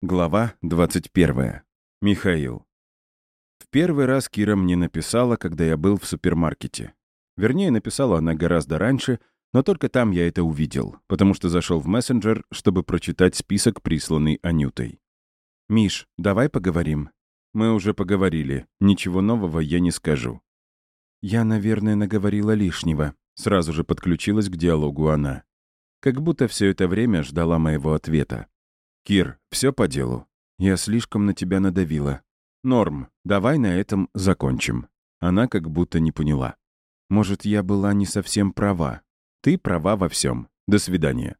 Глава 21. Михаил. В первый раз Кира мне написала, когда я был в супермаркете. Вернее, написала она гораздо раньше, но только там я это увидел, потому что зашел в мессенджер, чтобы прочитать список, присланный Анютой. «Миш, давай поговорим». «Мы уже поговорили. Ничего нового я не скажу». «Я, наверное, наговорила лишнего», — сразу же подключилась к диалогу она. Как будто все это время ждала моего ответа. «Кир, все по делу. Я слишком на тебя надавила. Норм, давай на этом закончим». Она как будто не поняла. «Может, я была не совсем права. Ты права во всем. До свидания».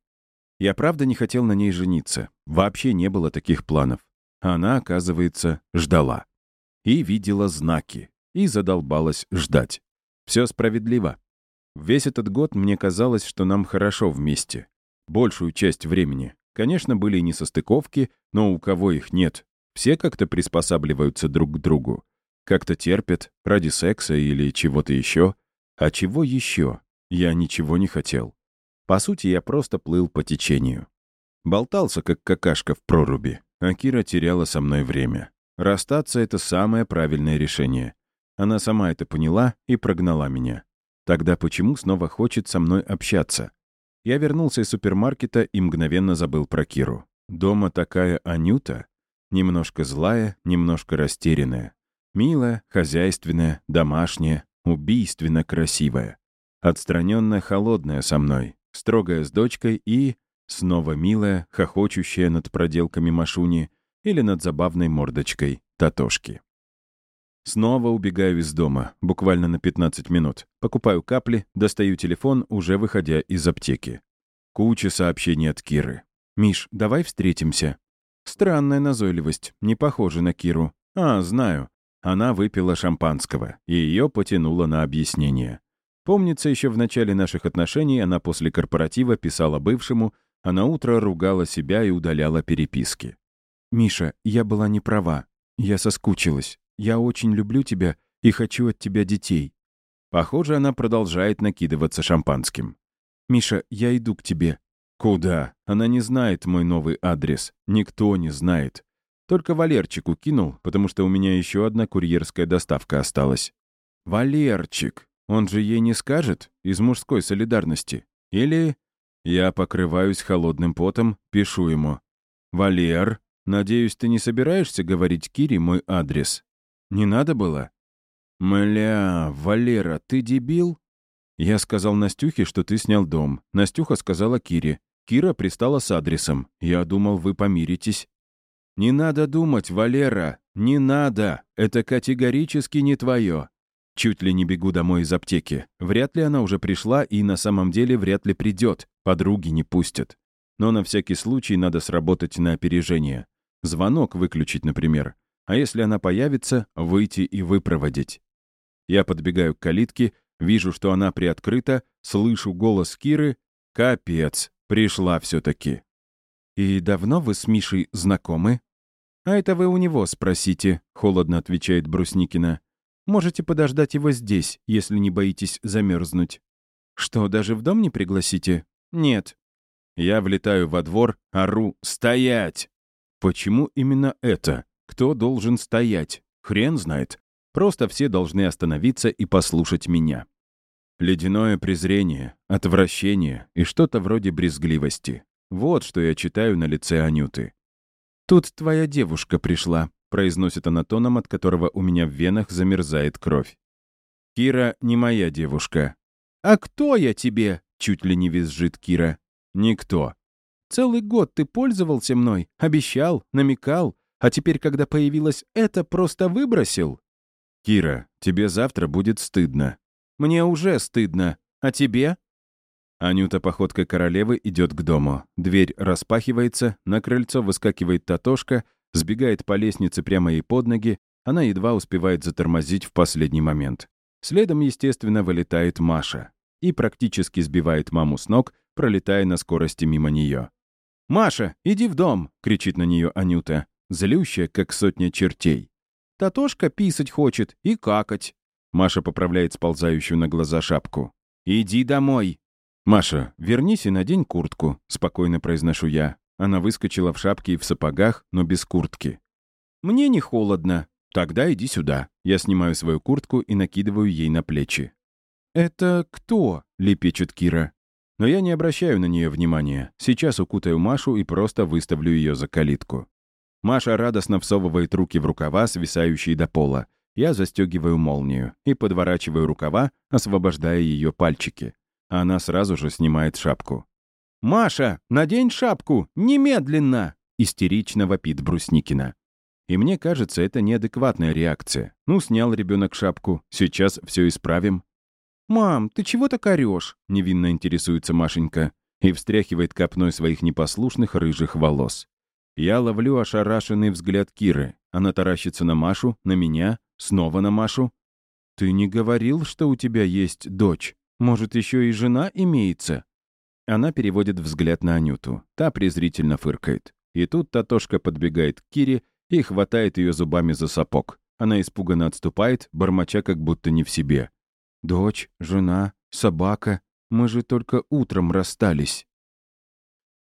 Я правда не хотел на ней жениться. Вообще не было таких планов. Она, оказывается, ждала. И видела знаки. И задолбалась ждать. Все справедливо. Весь этот год мне казалось, что нам хорошо вместе. Большую часть времени. Конечно, были и несостыковки, но у кого их нет? Все как-то приспосабливаются друг к другу. Как-то терпят ради секса или чего-то еще. А чего еще? Я ничего не хотел. По сути, я просто плыл по течению. Болтался, как какашка в проруби, а Кира теряла со мной время. Расстаться — это самое правильное решение. Она сама это поняла и прогнала меня. Тогда почему снова хочет со мной общаться? Я вернулся из супермаркета и мгновенно забыл про Киру. Дома такая Анюта, немножко злая, немножко растерянная. Милая, хозяйственная, домашняя, убийственно красивая. Отстраненно холодная со мной, строгая с дочкой и... Снова милая, хохочущая над проделками Машуни или над забавной мордочкой Татошки. Снова убегаю из дома, буквально на 15 минут. Покупаю капли, достаю телефон, уже выходя из аптеки. Куча сообщений от Киры. «Миш, давай встретимся». Странная назойливость, не похожа на Киру. А, знаю. Она выпила шампанского, и ее потянуло на объяснение. Помнится, еще в начале наших отношений она после корпоратива писала бывшему, а на утро ругала себя и удаляла переписки. «Миша, я была не права. Я соскучилась. Я очень люблю тебя и хочу от тебя детей». Похоже, она продолжает накидываться шампанским. «Миша, я иду к тебе». «Куда? Она не знает мой новый адрес. Никто не знает. Только Валерчику кинул, потому что у меня еще одна курьерская доставка осталась». «Валерчик! Он же ей не скажет? Из мужской солидарности? Или...» Я покрываюсь холодным потом, пишу ему. «Валер, надеюсь, ты не собираешься говорить Кире мой адрес?» Не надо было? «Мля, Валера, ты дебил?» Я сказал Настюхе, что ты снял дом. Настюха сказала Кире. Кира пристала с адресом. Я думал, вы помиритесь. «Не надо думать, Валера, не надо. Это категорически не твое. Чуть ли не бегу домой из аптеки. Вряд ли она уже пришла и на самом деле вряд ли придет. Подруги не пустят. Но на всякий случай надо сработать на опережение. Звонок выключить, например а если она появится, выйти и выпроводить. Я подбегаю к калитке, вижу, что она приоткрыта, слышу голос Киры. Капец, пришла все-таки. «И давно вы с Мишей знакомы?» «А это вы у него спросите», — холодно отвечает Брусникина. «Можете подождать его здесь, если не боитесь замерзнуть». «Что, даже в дом не пригласите?» «Нет». Я влетаю во двор, ору «Стоять!» Почему именно это? Кто должен стоять? Хрен знает. Просто все должны остановиться и послушать меня. Ледяное презрение, отвращение и что-то вроде брезгливости. Вот что я читаю на лице Анюты. «Тут твоя девушка пришла», — произносит она тоном, от которого у меня в венах замерзает кровь. «Кира не моя девушка». «А кто я тебе?» — чуть ли не визжит Кира. «Никто». «Целый год ты пользовался мной, обещал, намекал, а теперь, когда появилась это, просто выбросил? Кира, тебе завтра будет стыдно. Мне уже стыдно. А тебе? Анюта походкой королевы идет к дому. Дверь распахивается, на крыльцо выскакивает Татошка, сбегает по лестнице прямо ей под ноги, она едва успевает затормозить в последний момент. Следом, естественно, вылетает Маша и практически сбивает маму с ног, пролетая на скорости мимо нее. «Маша, иди в дом!» — кричит на нее Анюта злющая, как сотня чертей. «Татошка писать хочет и какать». Маша поправляет сползающую на глаза шапку. «Иди домой». «Маша, вернись и надень куртку», — спокойно произношу я. Она выскочила в шапке и в сапогах, но без куртки. «Мне не холодно. Тогда иди сюда». Я снимаю свою куртку и накидываю ей на плечи. «Это кто?» — лепечет Кира. Но я не обращаю на нее внимания. Сейчас укутаю Машу и просто выставлю ее за калитку. Маша радостно всовывает руки в рукава, свисающие до пола. Я застегиваю молнию и подворачиваю рукава, освобождая ее пальчики. Она сразу же снимает шапку. «Маша, надень шапку! Немедленно!» — истерично вопит Брусникина. И мне кажется, это неадекватная реакция. Ну, снял ребенок шапку, сейчас все исправим. «Мам, ты чего так орешь?» — невинно интересуется Машенька и встряхивает копной своих непослушных рыжих волос. Я ловлю ошарашенный взгляд Киры. Она таращится на Машу, на меня, снова на Машу. «Ты не говорил, что у тебя есть дочь? Может, еще и жена имеется?» Она переводит взгляд на Анюту. Та презрительно фыркает. И тут Татошка подбегает к Кире и хватает ее зубами за сапог. Она испуганно отступает, бормоча как будто не в себе. «Дочь, жена, собака. Мы же только утром расстались».